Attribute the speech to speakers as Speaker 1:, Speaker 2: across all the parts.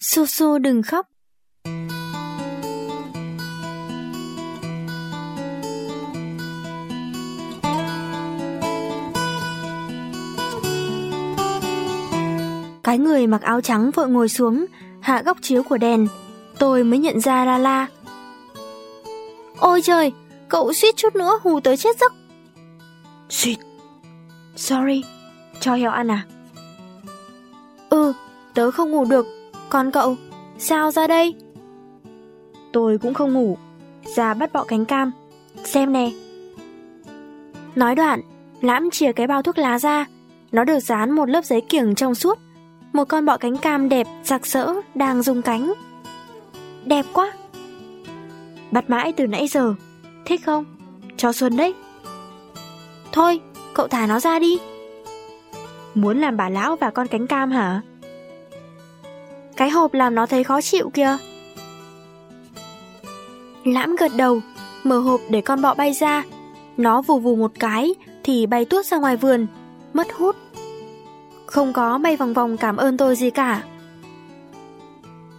Speaker 1: Su Su đừng khóc. Cái người mặc áo trắng vội ngồi xuống, hạ góc chiếu của đèn. Tôi mới nhận ra La La. Ôi trời, cậu suýt chút nữa hù tới chết giấc. Suýt. Sorry, cho heo ăn à? Ừ, tớ không ngủ được. Còn cậu, sao ra đây? Tôi cũng không ngủ. Ra bắt bọ cánh cam. Xem nè. Nói đoạn, lãm chìa cái bao thuốc lá ra. Nó được dán một lớp giấy kiểng trong suốt. Một con bọ cánh cam đẹp, sặc sỡ, đang rung cánh. Đẹp quá. Bắt mãi từ nãy giờ. Thích không? Cho Xuân đấy. Thôi, cậu thả nó ra đi. Muốn làm bà lão và con cánh cam hả? Cái hộp làm nó thấy khó chịu kìa. Lãm gật đầu, mở hộp để con bọ bay ra. Nó vù vù một cái thì bay tuốt ra ngoài vườn, mất hút. Không có bay vòng vòng cảm ơn tôi gì cả.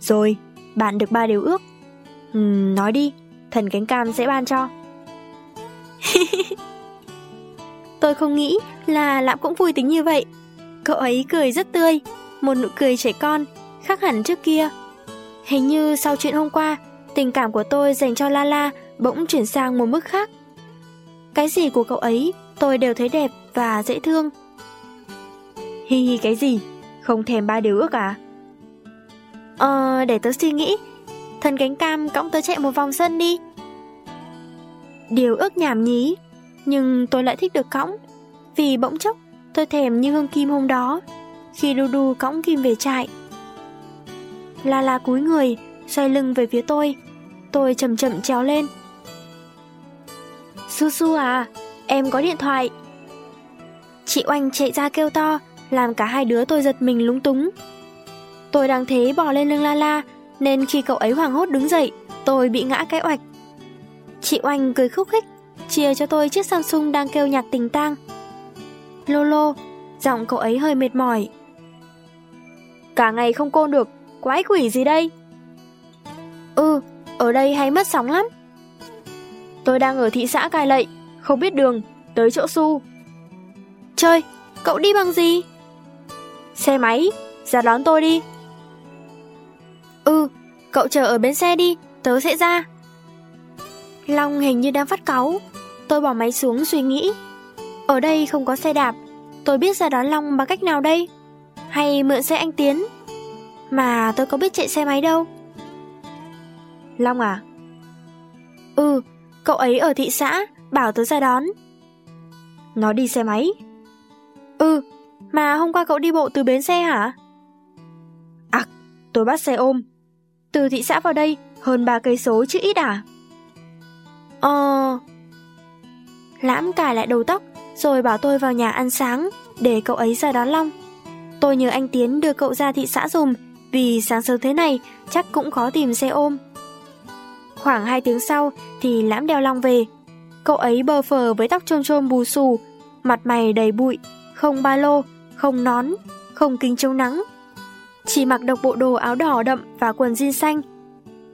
Speaker 1: Rồi, bạn được ba điều ước. Ừm, nói đi, thần cánh cam sẽ ban cho. tôi không nghĩ là Lãm cũng vui tính như vậy. Cậu ấy cười rất tươi, một nụ cười trẻ con, khác hẳn trước kia. Hình như sau chuyện hôm qua, tình cảm của tôi dành cho Lala bỗng chuyển sang một mức khác. Cái gì của cậu ấy tôi đều thấy đẹp và dễ thương. Hi hi cái gì? Không thèm ba điều ước à? Ờ, để tớ suy nghĩ. Thần cánh cam cõng tớ chạy một vòng sân đi. Điều ước nhảm nhí, nhưng tôi lại thích được cõng, vì bỗng chốc tôi thèm như hương kim hôm đó, khi đu đu cõng kim về trại. La la cúi người, xoay lưng về phía tôi, tôi chậm chậm trèo lên. Su Su à, em có điện thoại. Chị Oanh chạy ra kêu to, làm cả hai đứa tôi giật mình lúng túng. Tôi đang thế bò lên lưng La La, nên khi cậu ấy hoảng hốt đứng dậy, tôi bị ngã cái oạch. Chị Oanh cười khúc khích, chia cho tôi chiếc Samsung đang kêu nhạc tình tang. Lolo, giọng cậu ấy hơi mệt mỏi. Cả ngày không côn được, quái quỷ gì đây? Ừ, ở đây hay mất sóng lắm. Tôi đang ở thị xã Cai Lậy, không biết đường, tới chỗ Su. Chơi, cậu đi bằng gì? Xe máy, ra đón tôi đi. Ừ, cậu chờ ở bến xe đi, tớ sẽ ra. Long hình như đang phát cáu. Tôi bỏ máy xuống suy nghĩ. Ở đây không có xe đạp, tôi biết ra đón Long bằng cách nào đây? Hay mượn xe anh Tiến? Mà tôi có biết chạy xe máy đâu. Long à? Ừ, cậu ấy ở thị xã, bảo tớ ra đón. Nó đi xe máy? Ừ, mà hôm qua cậu đi bộ từ bến xe hả? À, tôi bắt xe ôm. Từ thị xã vào đây hơn ba cây số chứ ít à? Ờ... Lãm cài lại đầu tóc rồi bảo tôi vào nhà ăn sáng để cậu ấy ra đón Long. Tôi nhờ anh Tiến đưa cậu ra thị xã dùm vì sáng sớm thế này chắc cũng khó tìm xe ôm. Khoảng 2 tiếng sau thì Lãm đeo Long về. Cậu ấy bơ phờ với tóc chôm chôm bù xù, mặt mày đầy bụi, không ba lô, không nón, không kính chống nắng. Chỉ mặc độc bộ đồ áo đỏ đậm và quần jean xanh.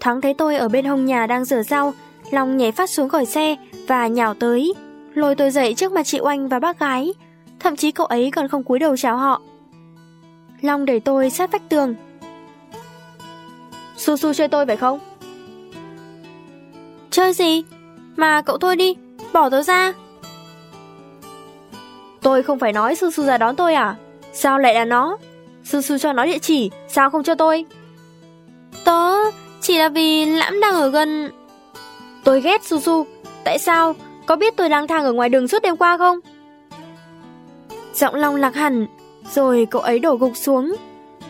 Speaker 1: Thoáng thấy tôi ở bên hông nhà đang rửa rau, Long nhảy phát xuống khỏi xe và nhào tới, lôi tôi dậy trước mặt chị Oanh và bác gái. Thậm chí cậu ấy còn không cúi đầu chào họ. Long đẩy tôi sát vách tường. Su Su chơi tôi phải không? Chơi gì? Mà cậu thôi đi, bỏ tớ ra. Tôi không phải nói Su Su ra đón tôi à? Sao lại là nó? Su Su cho nó địa chỉ, sao không cho tôi? Tớ chỉ là vì Lãm đang ở gần... Tôi ghét Su Su, tại sao? Có biết tôi lang thang ở ngoài đường suốt đêm qua không? Giọng Long lạc hẳn, rồi cậu ấy đổ gục xuống.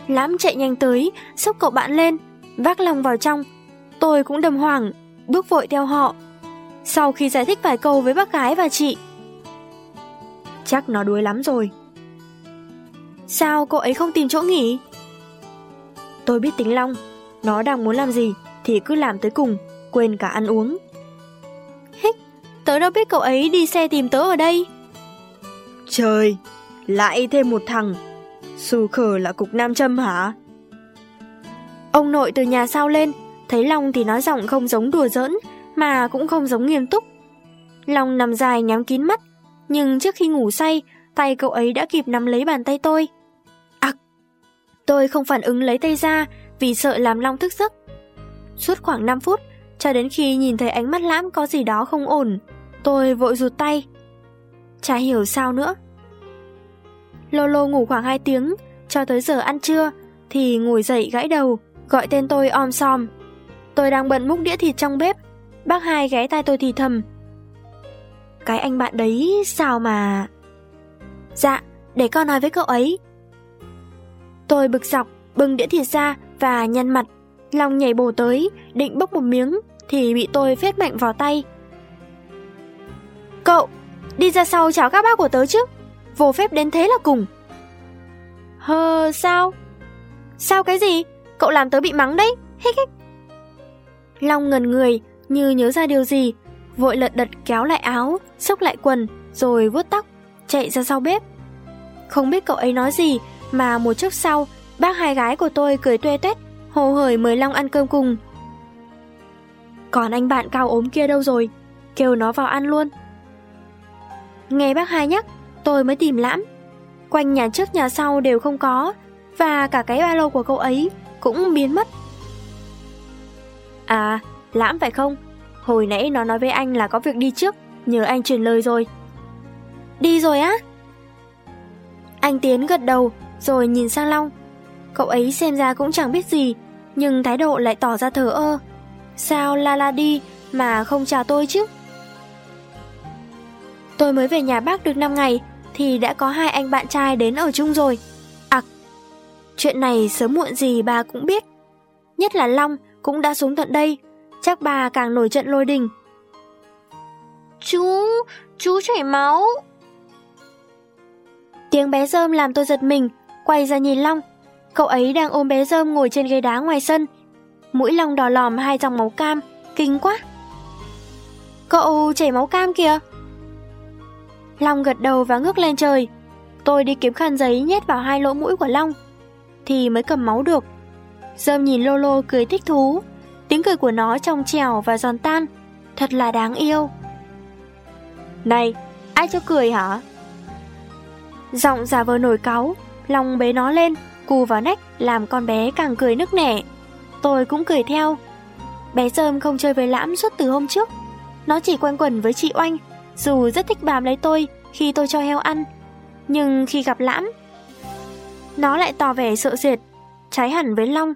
Speaker 1: Lãm chạy nhanh tới, xốc cậu bạn lên, vác lòng vào trong. Tôi cũng đầm hoảng, bước vội theo họ. Sau khi giải thích vài câu với bác gái và chị, chắc nó đuối lắm rồi. Sao cô ấy không tìm chỗ nghỉ? Tôi biết tính Long, nó đang muốn làm gì thì cứ làm tới cùng, quên cả ăn uống. Hích, tớ đâu biết cậu ấy đi xe tìm tớ ở đây. Trời, lại thêm một thằng. xù khờ là cục nam châm hả? Ông nội từ nhà sau lên, thấy Long thì nói giọng không giống đùa giỡn, mà cũng không giống nghiêm túc. Long nằm dài nhắm kín mắt, nhưng trước khi ngủ say, tay cậu ấy đã kịp nắm lấy bàn tay tôi. Ặc! tôi không phản ứng lấy tay ra vì sợ làm Long thức giấc. Suốt khoảng 5 phút, cho đến khi nhìn thấy ánh mắt lãm có gì đó không ổn, tôi vội rụt tay. Chả hiểu sao nữa. Lolo ngủ khoảng 2 tiếng, cho tới giờ ăn trưa, thì ngồi dậy gãi đầu, gọi tên tôi om som. Tôi đang bận múc đĩa thịt trong bếp, bác hai ghé tai tôi thì thầm. Cái anh bạn đấy sao mà... Dạ, để con nói với cậu ấy. Tôi bực dọc, bưng đĩa thịt ra và nhăn mặt. lòng nhảy bổ tới, định bốc một miếng, thì bị tôi phết mạnh vào tay. Cậu, đi ra sau chào các bác của tớ chứ. Vô phép đến thế là cùng. Hơ, sao? Sao cái gì? Cậu làm tớ bị mắng đấy. Hích hích. Long ngần người, như nhớ ra điều gì, vội lật đật kéo lại áo, xốc lại quần, rồi vuốt tóc, chạy ra sau bếp. Không biết cậu ấy nói gì, mà một chốc sau, bác hai gái của tôi cười tuê tuét, hồ hởi mời Long ăn cơm cùng. Còn anh bạn cao ốm kia đâu rồi? Kêu nó vào ăn luôn. Nghe bác hai nhắc, tôi mới tìm lãm. Quanh nhà trước nhà sau đều không có, và cả cái ba lô của cậu ấy cũng biến mất. À, lãm phải không? Hồi nãy nó nói với anh là có việc đi trước, nhờ anh truyền lời rồi. Đi rồi á? Anh Tiến gật đầu, rồi nhìn sang Long. Cậu ấy xem ra cũng chẳng biết gì, nhưng thái độ lại tỏ ra thờ ơ. Sao la la đi mà không chào tôi chứ? Tôi mới về nhà bác được 5 ngày thì đã có hai anh bạn trai đến ở chung rồi. Chuyện này sớm muộn gì bà cũng biết. Nhất là Long cũng đã xuống tận đây, chắc bà càng nổi trận lôi đình. Chú, chú chảy máu. Tiếng bé rơm làm tôi giật mình, quay ra nhìn Long. Cậu ấy đang ôm bé rơm ngồi trên ghế đá ngoài sân. Mũi Long đỏ lòm hai dòng máu cam, kinh quá. Cậu chảy máu cam kìa. Long gật đầu và ngước lên trời. Tôi đi kiếm khăn giấy nhét vào hai lỗ mũi của Long, thì mới cầm máu được. Dơm nhìn Lolo cười thích thú, tiếng cười của nó trong trẻo và giòn tan, thật là đáng yêu. Này, ai cho cười hả? Giọng giả vờ nổi cáu, lòng bế nó lên, cù vào nách làm con bé càng cười nức nẻ. Tôi cũng cười theo. Bé Dơm không chơi với Lãm suốt từ hôm trước. Nó chỉ quanh quẩn với chị Oanh, dù rất thích bám lấy tôi khi tôi cho heo ăn. Nhưng khi gặp Lãm, nó lại tỏ vẻ sợ sệt, trái hẳn với Long.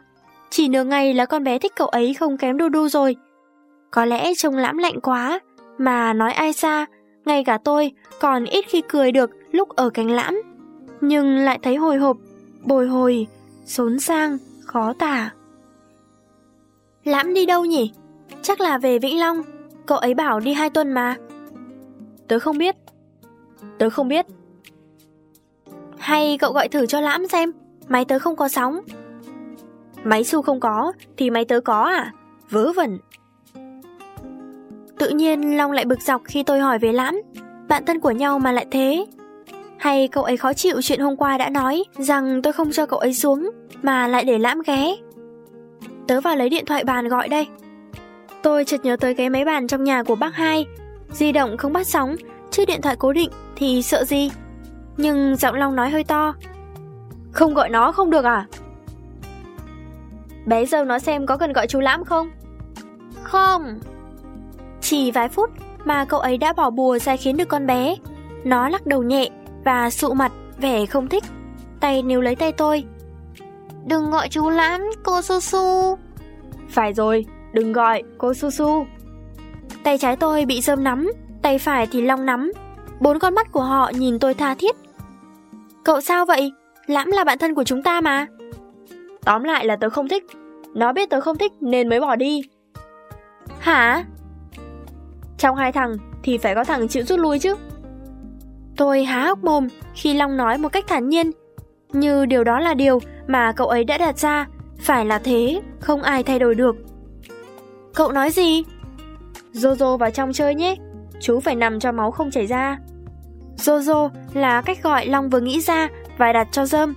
Speaker 1: Chỉ nửa ngày là con bé thích cậu ấy không kém đu đu rồi. Có lẽ trông Lãm lạnh quá, mà nói ai xa, ngay cả tôi còn ít khi cười được lúc ở cánh Lãm. Nhưng lại thấy hồi hộp, bồi hồi, xốn sang, khó tả. Lãm đi đâu nhỉ? Chắc là về Vĩnh Long. Cậu ấy bảo đi hai tuần mà. Tớ không biết. Tớ không biết. Hay cậu gọi thử cho Lãm xem, máy tớ không có sóng. Máy su không có, thì máy tớ có à? Vớ vẩn. Tự nhiên Long lại bực dọc khi tôi hỏi về Lãm. Bạn thân của nhau mà lại thế. Hay cậu ấy khó chịu chuyện hôm qua đã nói rằng tôi không cho cậu ấy xuống, mà lại để Lãm ghé. Tớ vào lấy điện thoại bàn gọi đây. Tôi chợt nhớ tới cái máy bàn trong nhà của bác hai. Di động không bắt sóng, chứ điện thoại cố định thì sợ gì? Nhưng giọng Long nói hơi to. Không gọi nó không được à? Bé dâu nó xem có cần gọi chú Lãm không? Không. Chỉ vài phút mà cậu ấy đã bỏ bùa ra khiến được con bé. Nó lắc đầu nhẹ và sụ mặt vẻ không thích. Tay níu lấy tay tôi. Đừng gọi chú Lãm, cô Su Su. Phải rồi, đừng gọi, cô Su Su. Tay trái tôi bị rơm nắm, tay phải thì long nắm. Bốn con mắt của họ nhìn tôi tha thiết. Cậu sao vậy? Lãm là bạn thân của chúng ta mà. Tóm lại là tớ không thích. Nó biết tớ không thích nên mới bỏ đi. Hả? Trong hai thằng thì phải có thằng chịu rút lui chứ. Tôi há hốc mồm khi Long nói một cách thản nhiên, như điều đó là điều mà cậu ấy đã đặt ra, phải là thế, không ai thay đổi được. Cậu nói gì? Jojo vào trong chơi nhé, chú phải nằm cho máu không chảy ra. Jojo là cách gọi Long vừa nghĩ ra và đặt cho Dơm.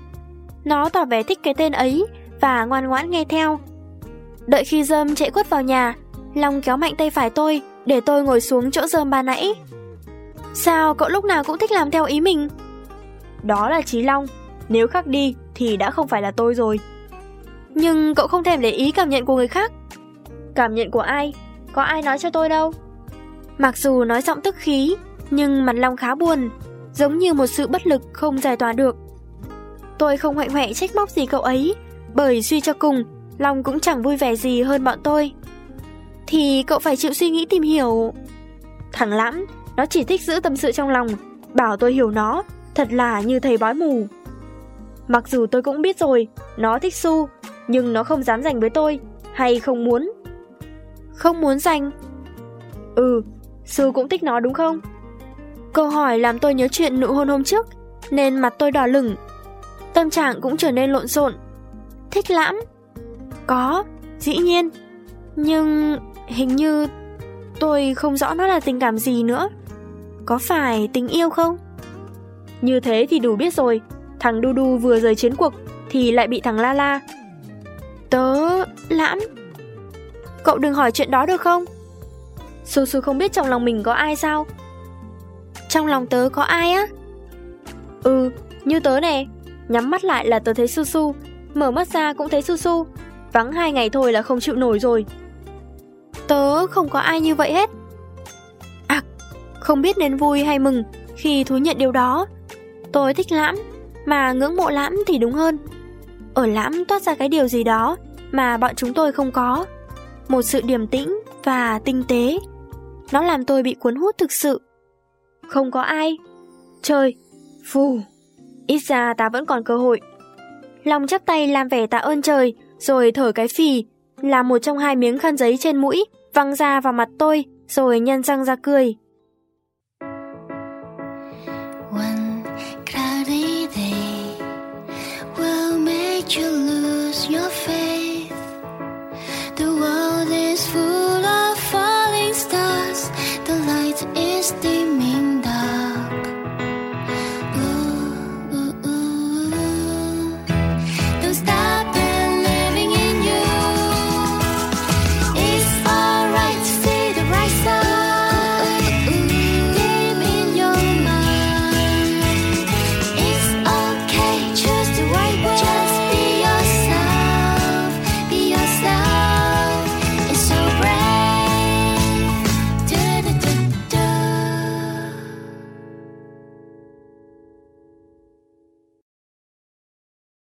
Speaker 1: Nó tỏ vẻ thích cái tên ấy và ngoan ngoãn nghe theo, Đợi khi Dơm chạy quất vào nhà, Long kéo mạnh tay phải tôi để tôi ngồi xuống chỗ Dơm ban nãy. Sao cậu lúc nào cũng thích làm theo ý mình?
Speaker 2: Đó là Chí Long, nếu khác đi thì đã không phải là tôi rồi.
Speaker 1: Nhưng cậu không thèm để ý cảm nhận của người khác.
Speaker 2: Cảm nhận của ai? Có ai nói cho tôi đâu.
Speaker 1: Mặc dù nói giọng tức khí, nhưng mặt Long khá buồn, giống như một sự bất lực không giải tỏa được. Tôi không hoại hoại trách móc gì cậu ấy, bởi suy cho cùng, Long cũng chẳng vui vẻ gì hơn bọn tôi. Thì cậu phải chịu suy nghĩ tìm hiểu.
Speaker 2: Thằng Lãm, nó chỉ thích giữ tâm sự trong lòng, bảo tôi hiểu nó, thật là như thầy bói mù. Mặc dù tôi cũng biết rồi, nó thích Su, nhưng nó không dám giành với tôi, hay không muốn.
Speaker 1: Không muốn giành?
Speaker 2: Ừ, Su cũng thích nó đúng không?
Speaker 1: Câu hỏi làm tôi nhớ chuyện nụ hôn hôm trước, nên mặt tôi đỏ lửng. Tâm trạng cũng trở nên lộn xộn. Thích lãm? Có, dĩ nhiên. Nhưng hình như tôi không rõ nó là tình cảm gì nữa. Có phải tình yêu không?
Speaker 2: Như thế thì đủ biết rồi, thằng Du Du vừa rời chiến cuộc thì lại bị thằng La La.
Speaker 1: Tớ... lãm. Cậu đừng hỏi chuyện đó được không?
Speaker 2: Su Su không biết trong lòng mình có ai sao?
Speaker 1: Trong lòng tớ có ai á?
Speaker 2: Ừ, như tớ nè, nhắm mắt lại là tớ thấy Su Su, mở mắt ra cũng thấy Su Su, vắng hai ngày thôi là không chịu nổi rồi.
Speaker 1: Tớ không có ai như vậy hết. À, không biết nên vui hay mừng khi thú nhận điều đó. Tôi thích lãm, mà ngưỡng mộ lãm thì đúng hơn. Ở lãm toát ra cái điều gì đó mà bọn chúng tôi không có. Một sự điềm tĩnh và tinh tế. Nó làm tôi bị cuốn hút thực sự.
Speaker 2: Không có ai. Trời, phù. Ít ra ta vẫn còn cơ hội.
Speaker 1: Long chắp tay làm vẻ tạ ơn trời, rồi thở cái phì, làm một trong hai miếng khăn giấy trên mũi, văng ra vào mặt tôi, rồi nhăn răng ra cười.